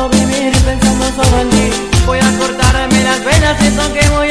puedo vivir pensando solo en ti. Voy a cortarme las venas, eso que voy a